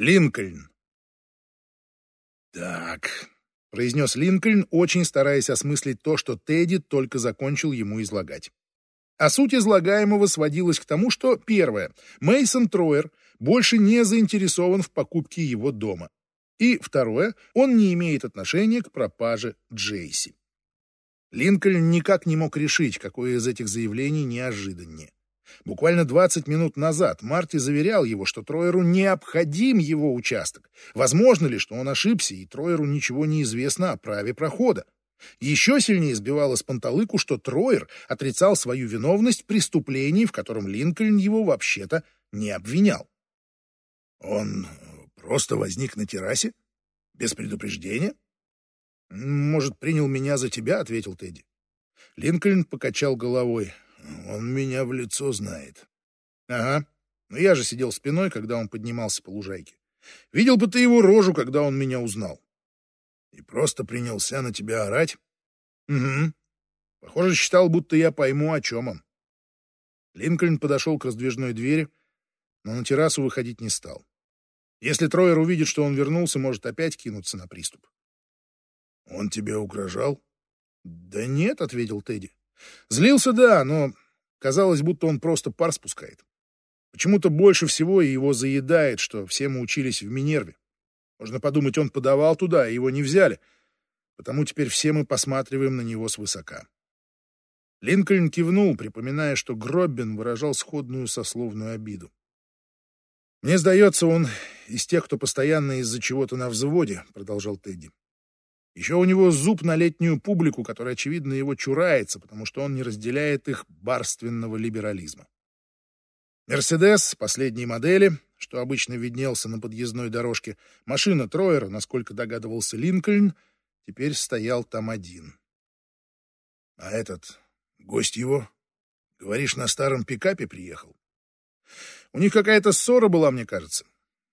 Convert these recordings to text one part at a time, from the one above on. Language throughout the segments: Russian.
Линкольн. «Так», — произнес Линкольн, очень стараясь осмыслить то, что Тедди только закончил ему излагать. А суть излагаемого сводилась к тому, что, первое, Мейсон Троер больше не заинтересован в покупке его дома. И, второе, он не имеет отношения к пропаже Джейси. Линкольн никак не мог решить, какое из этих заявлений неожиданнее. Буквально 20 минут назад Марти заверял его, что Троеру необходим его участок. Возможно ли, что он ошибся, и Троеру ничего не известно о праве прохода? Еще сильнее сбивало с панталыку, что Троер отрицал свою виновность в преступлении, в котором Линкольн его вообще-то не обвинял. «Он просто возник на террасе? Без предупреждения?» «Может, принял меня за тебя?» — ответил Тедди. Линкольн покачал головой. Он меня в лицо знает. Ага. Но я же сидел спиной, когда он поднимался по лужайке. Видел бы ты его рожу, когда он меня узнал. И просто принялся на тебя орать? Угу. Похоже, считал, будто я пойму, о чем он. Линкольн подошел к раздвижной двери, но на террасу выходить не стал. Если Троер увидит, что он вернулся, может опять кинуться на приступ. «Он тебе угрожал?» «Да нет», — ответил Тедди. Злился, да, но казалось, будто он просто пар спускает. Почему-то больше всего его заедает, что все мы учились в Минерве. Можно подумать, он подавал туда, и его не взяли. Потому теперь все мы посматриваем на него свысока. Линкольн кивнул, припоминая, что Гроббин выражал сходную сословную обиду. «Мне сдается, он из тех, кто постоянно из-за чего-то на взводе», — продолжал Тедди. Еще у него зуб на летнюю публику, которая, очевидно, его чурается, потому что он не разделяет их барственного либерализма. «Мерседес» последней модели, что обычно виднелся на подъездной дорожке, машина Троера, насколько догадывался Линкольн, теперь стоял там один. «А этот гость его, говоришь, на старом пикапе приехал?» «У них какая-то ссора была, мне кажется,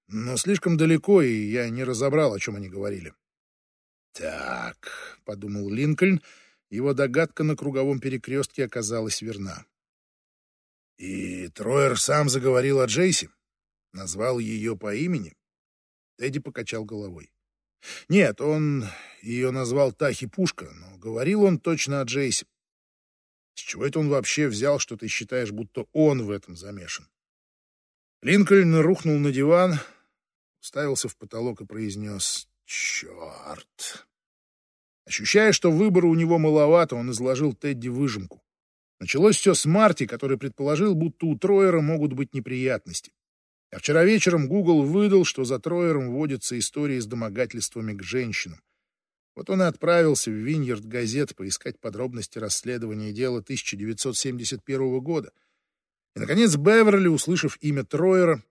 но слишком далеко, и я не разобрал, о чем они говорили». «Так», — подумал Линкольн, его догадка на круговом перекрестке оказалась верна. «И Троер сам заговорил о Джейси? Назвал ее по имени?» Тедди покачал головой. «Нет, он ее назвал Тахи Пушка, но говорил он точно о Джейси. С чего это он вообще взял, что ты считаешь, будто он в этом замешан?» Линкольн рухнул на диван, уставился в потолок и произнес «Черт!» Ощущая, что выбора у него маловато, он изложил Тедди выжимку. Началось все с Марти, который предположил, будто у Троера могут быть неприятности. А вчера вечером Google выдал, что за Троером водятся истории с домогательствами к женщинам. Вот он и отправился в Виньерд газет поискать подробности расследования дела 1971 года. И, наконец, Беверли, услышав имя Троера,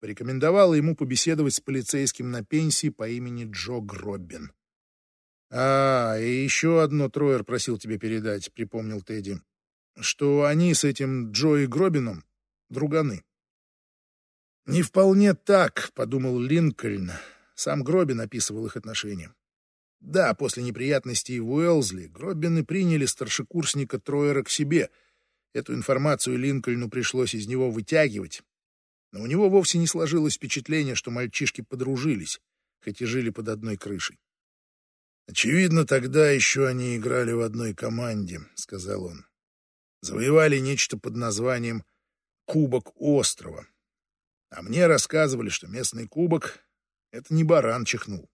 порекомендовала ему побеседовать с полицейским на пенсии по имени Джо Гроббин. «А, и еще одно Троер просил тебе передать», — припомнил Тедди, «что они с этим Джои Гробином друганы». «Не вполне так», — подумал Линкольн. Сам Гробин описывал их отношения. Да, после неприятностей в Уэлзли Гробины приняли старшекурсника Троера к себе. Эту информацию Линкольну пришлось из него вытягивать. Но у него вовсе не сложилось впечатление, что мальчишки подружились, хоть и жили под одной крышей. «Очевидно, тогда еще они играли в одной команде», — сказал он. «Завоевали нечто под названием «Кубок острова». А мне рассказывали, что местный кубок — это не баран чихнул.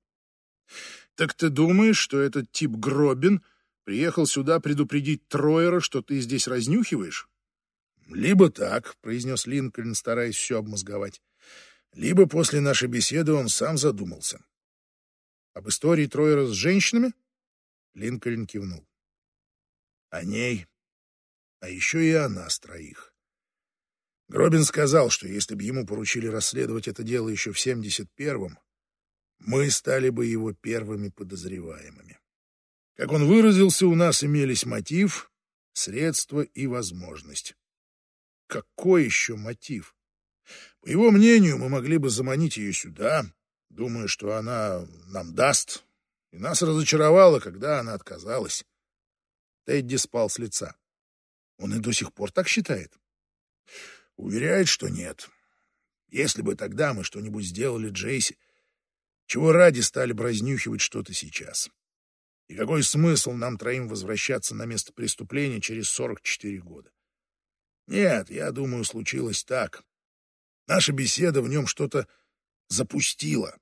Так ты думаешь, что этот тип Гробин приехал сюда предупредить Троера, что ты здесь разнюхиваешь? Либо так, — произнес Линкольн, стараясь все обмозговать, — либо после нашей беседы он сам задумался. Об истории Троера с женщинами? Линкольн кивнул. О ней, а еще и о нас троих. Гробин сказал, что если бы ему поручили расследовать это дело еще в 71-м, мы стали бы его первыми подозреваемыми. Как он выразился, у нас имелись мотив, средства и возможность. Какой еще мотив? По его мнению, мы могли бы заманить ее сюда, Думаю, что она нам даст. И нас разочаровала, когда она отказалась. Тедди спал с лица. Он и до сих пор так считает. Уверяет, что нет. Если бы тогда мы что-нибудь сделали Джейси, чего ради стали бы разнюхивать что-то сейчас? И какой смысл нам троим возвращаться на место преступления через 44 года? Нет, я думаю, случилось так. Наша беседа в нем что-то запустила.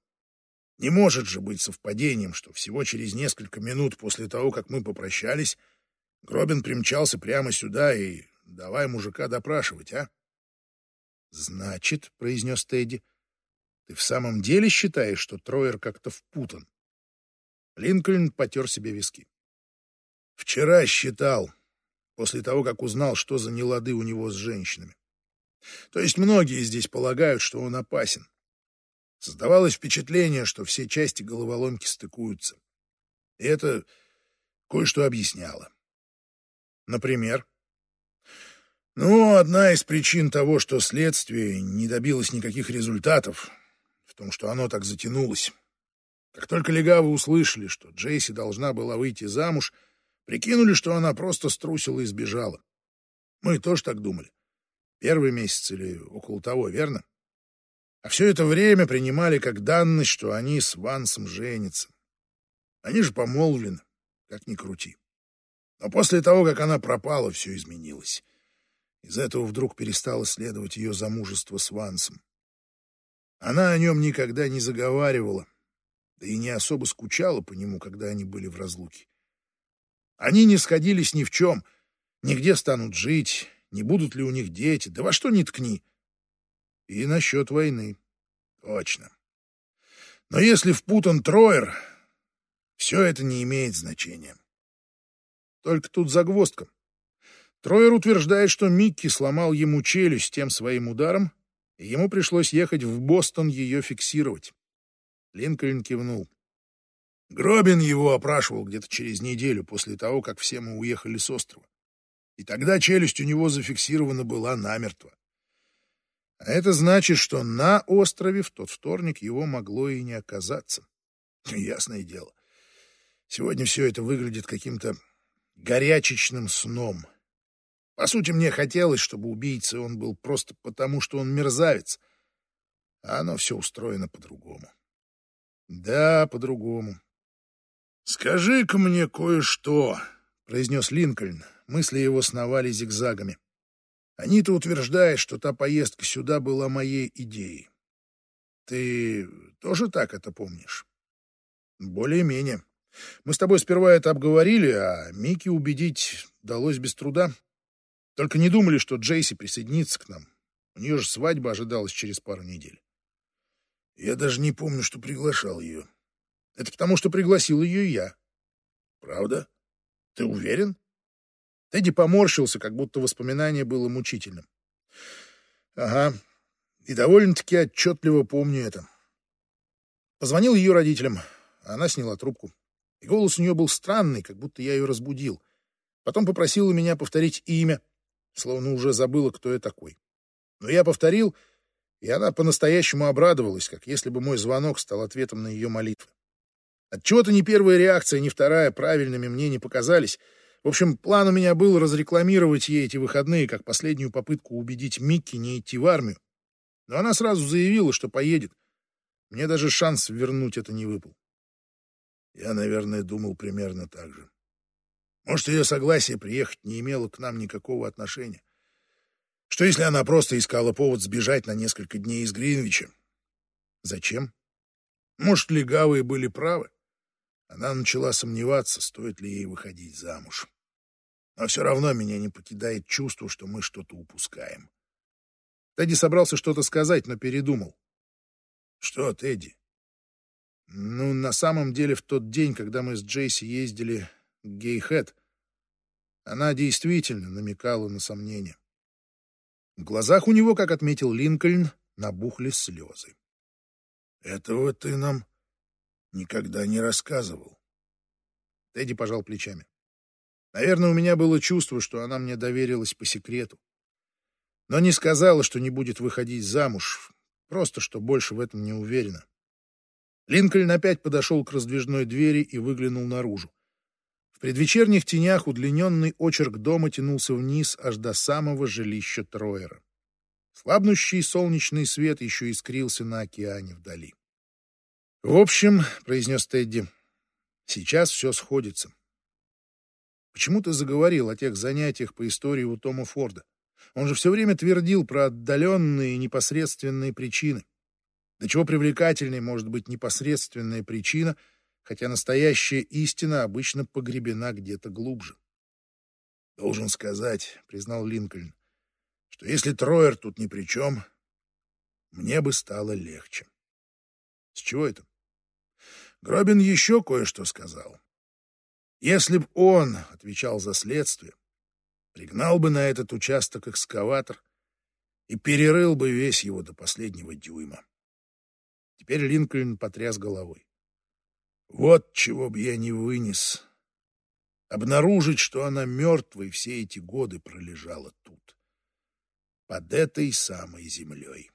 Не может же быть совпадением, что всего через несколько минут после того, как мы попрощались, Гробин примчался прямо сюда и давай мужика допрашивать, а? Значит, — произнес Тедди, — ты в самом деле считаешь, что Троер как-то впутан? Линкольн потер себе виски. Вчера считал, после того, как узнал, что за нелады у него с женщинами. То есть многие здесь полагают, что он опасен. Создавалось впечатление, что все части головоломки стыкуются. И это кое-что объясняло. Например? Ну, одна из причин того, что следствие не добилось никаких результатов, в том, что оно так затянулось. Как только легавы услышали, что Джейси должна была выйти замуж, прикинули, что она просто струсила и сбежала. Мы тоже так думали. Первый месяц или около того, верно? А все это время принимали как данность, что они с Вансом женятся. Они же помолвлены, как ни крути. Но после того, как она пропала, все изменилось. Из этого вдруг перестало следовать ее замужество с Вансом. Она о нем никогда не заговаривала, да и не особо скучала по нему, когда они были в разлуке. Они не сходились ни в чем, нигде станут жить, не будут ли у них дети, да во что ни ткни — и насчет войны. Точно. Но если впутан Троер, все это не имеет значения. Только тут загвоздка. Троер утверждает, что Микки сломал ему челюсть тем своим ударом, и ему пришлось ехать в Бостон ее фиксировать. Линкольн кивнул. Гробин его опрашивал где-то через неделю после того, как все мы уехали с острова. И тогда челюсть у него зафиксирована была намертво. А это значит, что на острове в тот вторник его могло и не оказаться. Ясное дело. Сегодня все это выглядит каким-то горячечным сном. По сути, мне хотелось, чтобы убийцей он был просто потому, что он мерзавец. А оно все устроено по-другому. Да, по-другому. «Скажи-ка мне кое-что», — произнес Линкольн. Мысли его сновали зигзагами. Анита утверждает, что та поездка сюда была моей идеей. Ты тоже так это помнишь? Более-менее. Мы с тобой сперва это обговорили, а Микки убедить удалось без труда. Только не думали, что Джейси присоединится к нам. У нее же свадьба ожидалась через пару недель. Я даже не помню, что приглашал ее. Это потому, что пригласил ее я. Правда? Ты уверен? Тедди поморщился, как будто воспоминание было мучительным. Ага, и довольно-таки отчетливо помню это. Позвонил ее родителям, а она сняла трубку. И голос у нее был странный, как будто я ее разбудил. Потом попросила меня повторить имя, словно уже забыла, кто я такой. Но я повторил, и она по-настоящему обрадовалась, как если бы мой звонок стал ответом на ее молитвы. Отчего-то ни первая реакция, ни вторая правильными мне не показались — в общем, план у меня был разрекламировать ей эти выходные как последнюю попытку убедить Микки не идти в армию. Но она сразу заявила, что поедет. Мне даже шанс вернуть это не выпал. Я, наверное, думал примерно так же. Может, ее согласие приехать не имело к нам никакого отношения. Что если она просто искала повод сбежать на несколько дней из Гринвича? Зачем? Может, легавые были правы? Она начала сомневаться, стоит ли ей выходить замуж. Но все равно меня не покидает чувство, что мы что-то упускаем. Тедди собрался что-то сказать, но передумал. Что, Тедди? Ну, на самом деле, в тот день, когда мы с Джейси ездили к Гейхэт, она действительно намекала на сомнения. В глазах у него, как отметил Линкольн, набухли слезы. «Этого ты нам никогда не рассказывал». Тедди пожал плечами. Наверное, у меня было чувство, что она мне доверилась по секрету. Но не сказала, что не будет выходить замуж, просто что больше в этом не уверена. Линкольн опять подошел к раздвижной двери и выглянул наружу. В предвечерних тенях удлиненный очерк дома тянулся вниз аж до самого жилища Троера. Слабнущий солнечный свет еще искрился на океане вдали. «В общем», — произнес Тедди, — «сейчас все сходится. Почему ты заговорил о тех занятиях по истории у Тома Форда? Он же все время твердил про отдаленные непосредственные причины. До чего привлекательной может быть непосредственная причина, хотя настоящая истина обычно погребена где-то глубже. «Должен сказать», — признал Линкольн, — «что если Троер тут ни при чем, мне бы стало легче». «С чего это?» Гробин еще кое-что сказал. Если б он отвечал за следствие, пригнал бы на этот участок экскаватор и перерыл бы весь его до последнего дюйма. Теперь Линкольн потряс головой. Вот чего бы я не вынес. Обнаружить, что она мертвой все эти годы пролежала тут, под этой самой землей.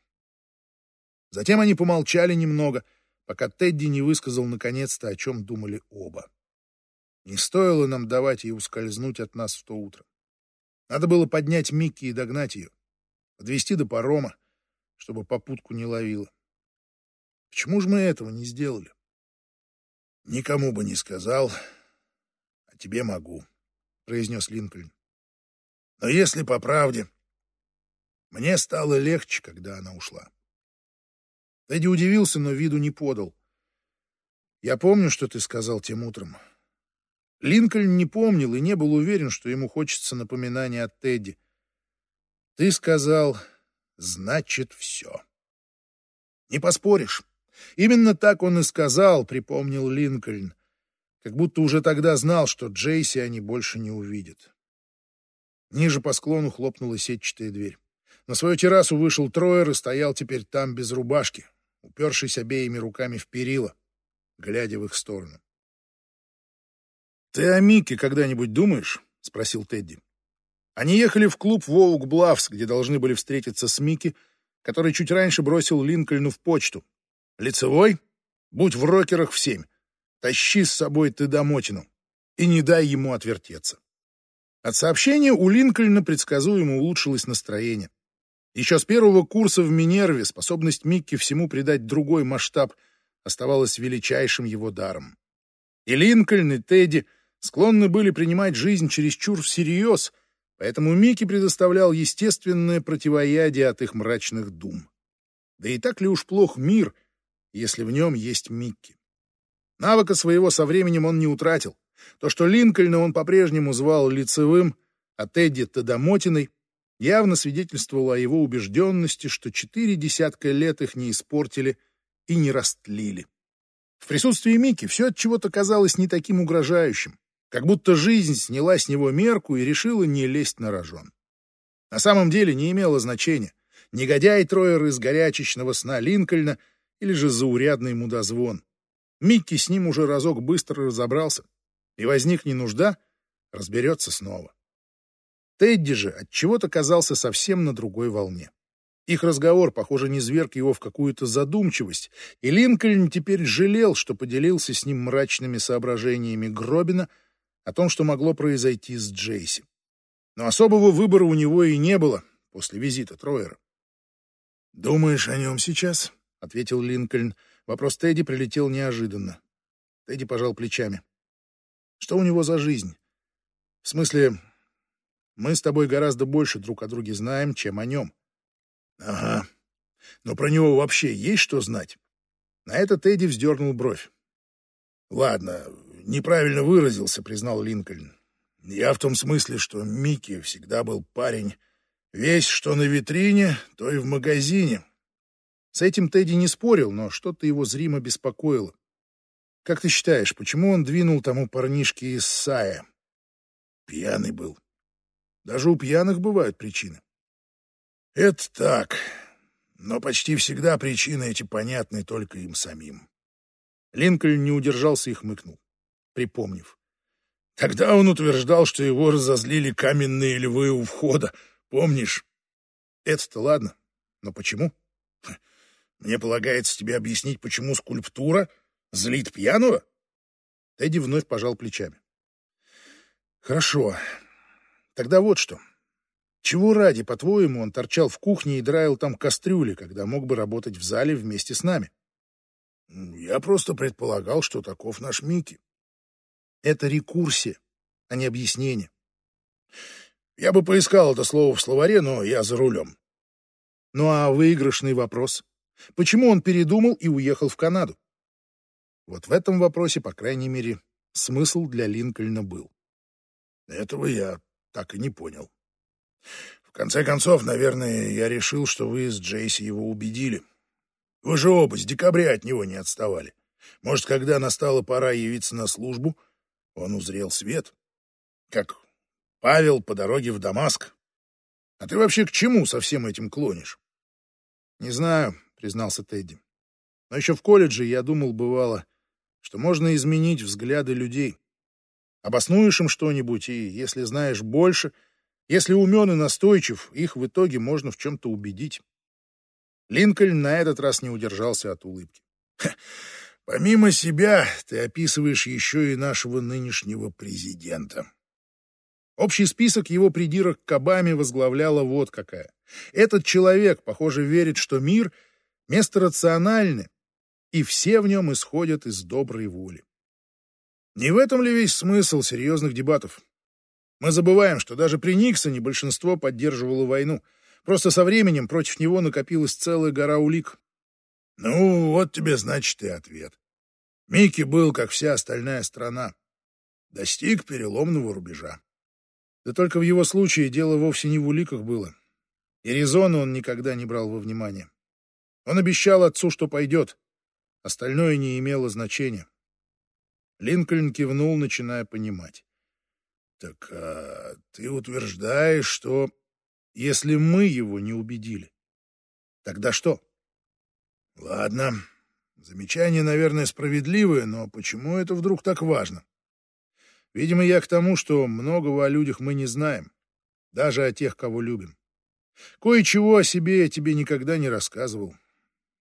Затем они помолчали немного, пока Тедди не высказал наконец-то, о чем думали оба. Не стоило нам давать ей ускользнуть от нас в то утро. Надо было поднять Микки и догнать ее, подвести до парома, чтобы попутку не ловила. Почему же мы этого не сделали? Никому бы не сказал, а тебе могу, произнес Линкольн. Но если по правде, мне стало легче, когда она ушла. Тедди удивился, но виду не подал. Я помню, что ты сказал тем утром. Линкольн не помнил и не был уверен, что ему хочется напоминания от Тедди. Ты сказал, значит, все. Не поспоришь. Именно так он и сказал, припомнил Линкольн, как будто уже тогда знал, что Джейси они больше не увидят. Ниже по склону хлопнула сетчатая дверь. На свою террасу вышел Троер и стоял теперь там без рубашки, упершись обеими руками в перила, глядя в их сторону. «Ты о Мике когда-нибудь думаешь?» — спросил Тедди. Они ехали в клуб Воук Блавс, где должны были встретиться с Микки, который чуть раньше бросил Линкольну в почту, Лицевой? Будь в рокерах в семь. Тащи с собой ты домотину и не дай ему отвертеться. От сообщения у Линкольна предсказуемо улучшилось настроение. Еще с первого курса в Минерве способность Микки всему придать другой масштаб оставалась величайшим его даром. И Линкольн, и Тедди склонны были принимать жизнь чересчур всерьез, поэтому Микки предоставлял естественное противоядие от их мрачных дум. Да и так ли уж плох мир, если в нем есть Микки. Навыка своего со временем он не утратил. То, что Линкольна он по-прежнему звал лицевым, а Тедди — Тадомотиной, явно свидетельствовало о его убежденности, что четыре десятка лет их не испортили и не растлили. В присутствии Микки все от чего-то казалось не таким угрожающим, как будто жизнь сняла с него мерку и решила не лезть на рожон. На самом деле не имело значения. Негодяй Троер из горячечного сна Линкольна — или же заурядный мудозвон. Микки с ним уже разок быстро разобрался, и возникнет нужда, разберется снова. Тедди же от чего то казался совсем на другой волне. Их разговор, похоже, не зверг его в какую-то задумчивость, и Линкольн теперь жалел, что поделился с ним мрачными соображениями Гробина о том, что могло произойти с Джейси. Но особого выбора у него и не было после визита Троера. «Думаешь о нем сейчас?» — ответил Линкольн. Вопрос Тедди прилетел неожиданно. Тедди пожал плечами. «Что у него за жизнь? В смысле, мы с тобой гораздо больше друг о друге знаем, чем о нем». «Ага. Но про него вообще есть что знать?» На это Тедди вздернул бровь. «Ладно, неправильно выразился», — признал Линкольн. «Я в том смысле, что Микки всегда был парень. Весь, что на витрине, то и в магазине. С этим Тедди не спорил, но что-то его зримо беспокоило. Как ты считаешь, почему он двинул тому парнишке из Сая? Пьяный был. Даже у пьяных бывают причины. Это так, но почти всегда причины эти понятны только им самим. Линкольн не удержался и хмыкнул, припомнив. Тогда он утверждал, что его разозлили каменные львы у входа. Помнишь? Это-то ладно, но почему? Мне полагается тебе объяснить, почему скульптура злит пьяного? Тедди вновь пожал плечами. Хорошо. Тогда вот что. Чего ради, по-твоему, он торчал в кухне и драил там кастрюли, когда мог бы работать в зале вместе с нами? Я просто предполагал, что таков наш Микки. Это рекурсия, а не объяснение. Я бы поискал это слово в словаре, но я за рулем. Ну а выигрышный вопрос? Почему он передумал и уехал в Канаду? Вот в этом вопросе, по крайней мере, смысл для Линкольна был. Этого я так и не понял. В конце концов, наверное, я решил, что вы с Джейси его убедили. Вы же оба с декабря от него не отставали. Может, когда настала пора явиться на службу, он узрел свет? Как Павел по дороге в Дамаск. А ты вообще к чему со всем этим клонишь? Не знаю, признался Тедди. Но еще в колледже я думал, бывало, что можно изменить взгляды людей. Обоснуешь им что-нибудь, и если знаешь больше, если умен и настойчив, их в итоге можно в чем-то убедить. Линкольн на этот раз не удержался от улыбки. «Помимо себя, ты описываешь еще и нашего нынешнего президента». Общий список его придирок к Обаме возглавляла вот какая. Этот человек, похоже, верит, что мир — место рациональное, и все в нем исходят из доброй воли. Не в этом ли весь смысл серьезных дебатов? Мы забываем, что даже при Никсоне большинство поддерживало войну. Просто со временем против него накопилась целая гора улик. Ну, вот тебе, значит, и ответ. Микки был, как вся остальная страна. Достиг переломного рубежа. Да только в его случае дело вовсе не в уликах было. И резону он никогда не брал во внимание. Он обещал отцу, что пойдет. Остальное не имело значения. Линкольн кивнул, начиная понимать. Так а, ты утверждаешь, что если мы его не убедили, тогда что? Ладно, замечание, наверное, справедливое, но почему это вдруг так важно? Видимо, я к тому, что многого о людях мы не знаем, даже о тех, кого любим. Кое-чего о себе я тебе никогда не рассказывал.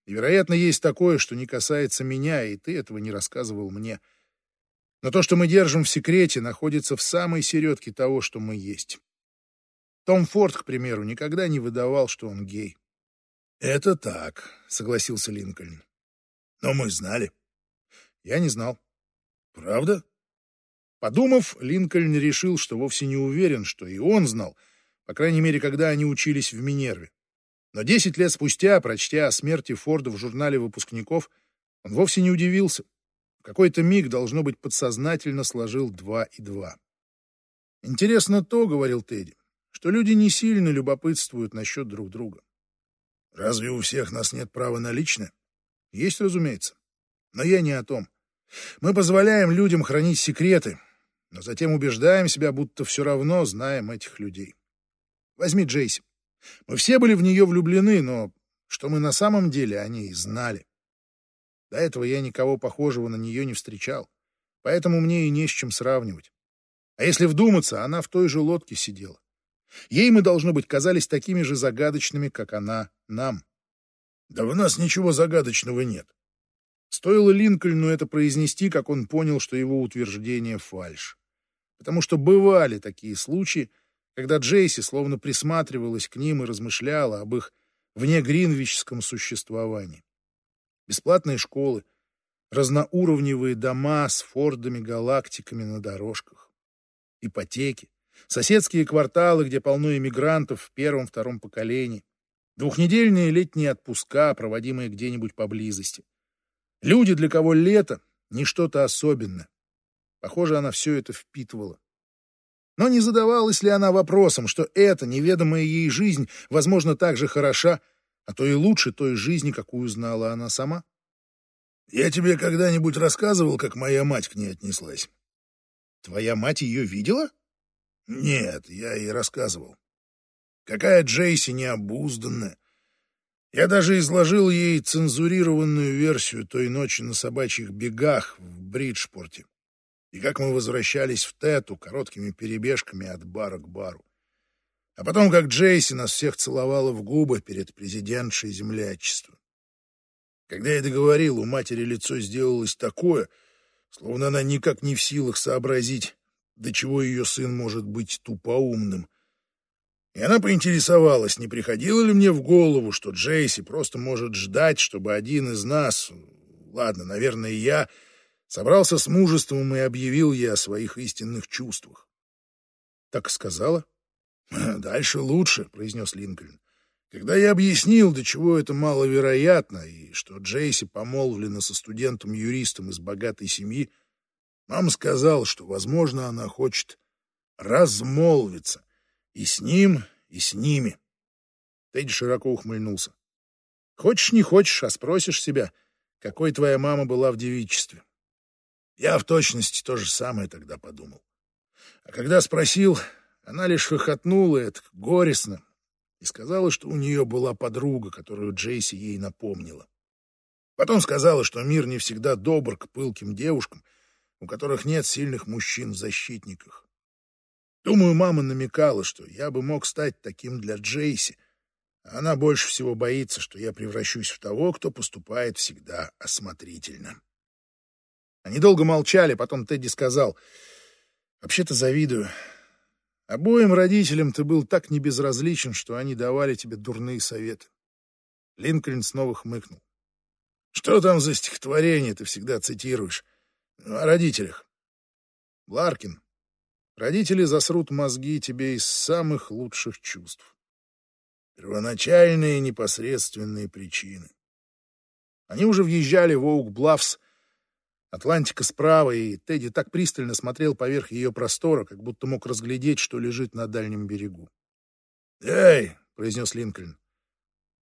И, вероятно, есть такое, что не касается меня, и ты этого не рассказывал мне. — но то, что мы держим в секрете, находится в самой середке того, что мы есть. Том Форд, к примеру, никогда не выдавал, что он гей. «Это так», — согласился Линкольн. «Но мы знали». «Я не знал». «Правда?» Подумав, Линкольн решил, что вовсе не уверен, что и он знал, по крайней мере, когда они учились в Минерве. Но десять лет спустя, прочтя о смерти Форда в журнале выпускников, он вовсе не удивился. В какой-то миг, должно быть, подсознательно сложил два и два. «Интересно то, — говорил Тедди, — что люди не сильно любопытствуют насчет друг друга. Разве у всех нас нет права на личное? Есть, разумеется. Но я не о том. Мы позволяем людям хранить секреты, но затем убеждаем себя, будто все равно знаем этих людей. Возьми Джейси. Мы все были в нее влюблены, но что мы на самом деле о ней знали? До этого я никого похожего на нее не встречал, поэтому мне и не с чем сравнивать. А если вдуматься, она в той же лодке сидела. Ей мы, должно быть, казались такими же загадочными, как она нам. Да в нас ничего загадочного нет. Стоило Линкольну это произнести, как он понял, что его утверждение — фальшь. Потому что бывали такие случаи, когда Джейси словно присматривалась к ним и размышляла об их внегринвичском существовании бесплатные школы, разноуровневые дома с фордами-галактиками на дорожках, ипотеки, соседские кварталы, где полно иммигрантов в первом-втором поколении, двухнедельные летние отпуска, проводимые где-нибудь поблизости. Люди, для кого лето — не что-то особенное. Похоже, она все это впитывала. Но не задавалась ли она вопросом, что эта неведомая ей жизнь, возможно, так же хороша, а то и лучше той жизни, какую знала она сама. Я тебе когда-нибудь рассказывал, как моя мать к ней отнеслась? Твоя мать ее видела? Нет, я ей рассказывал. Какая Джейси необузданная. Я даже изложил ей цензурированную версию той ночи на собачьих бегах в Бриджпорте. И как мы возвращались в Тету короткими перебежками от бара к бару. А потом, как Джейси нас всех целовала в губы перед президентшей землячества. Когда я договорил, у матери лицо сделалось такое, словно она никак не в силах сообразить, до чего ее сын может быть тупоумным. И она поинтересовалась, не приходило ли мне в голову, что Джейси просто может ждать, чтобы один из нас, ладно, наверное, я, собрался с мужеством и объявил ей о своих истинных чувствах. Так сказала? Дальше лучше, произнес Линкольн. Когда я объяснил, до чего это маловероятно, и что Джейси помолвлена со студентом-юристом из богатой семьи, мама сказала, что, возможно, она хочет размолвиться и с ним, и с ними. Тедди широко ухмыльнулся. Хочешь, не хочешь, а спросишь себя, какой твоя мама была в девичестве. Я в точности то же самое тогда подумал. А когда спросил, она лишь хохотнула, это горестно, и сказала, что у нее была подруга, которую Джейси ей напомнила. Потом сказала, что мир не всегда добр к пылким девушкам, у которых нет сильных мужчин в защитниках. Думаю, мама намекала, что я бы мог стать таким для Джейси, она больше всего боится, что я превращусь в того, кто поступает всегда осмотрительно. Они долго молчали, потом Тедди сказал, «Вообще-то завидую. Обоим родителям ты был так небезразличен, что они давали тебе дурные советы. Линкольн снова хмыкнул. Что там за стихотворение ты всегда цитируешь? О родителях. Ларкин. Родители засрут мозги тебе из самых лучших чувств. Первоначальные непосредственные причины. Они уже въезжали в Оук-Блавс, Атлантика справа, и Тедди так пристально смотрел поверх ее простора, как будто мог разглядеть, что лежит на дальнем берегу. «Эй!» — произнес Линкольн.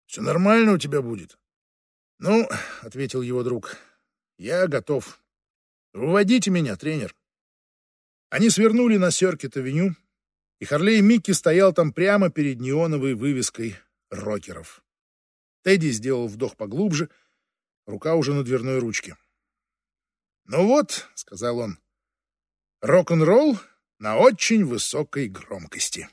«Все нормально у тебя будет?» «Ну, — ответил его друг, — я готов. Выводите меня, тренер». Они свернули на Сёркет-авеню, и Харлей Микки стоял там прямо перед неоновой вывеской рокеров. Тедди сделал вдох поглубже, рука уже на дверной ручке. «Ну вот», — сказал он, — «рок-н-ролл на очень высокой громкости».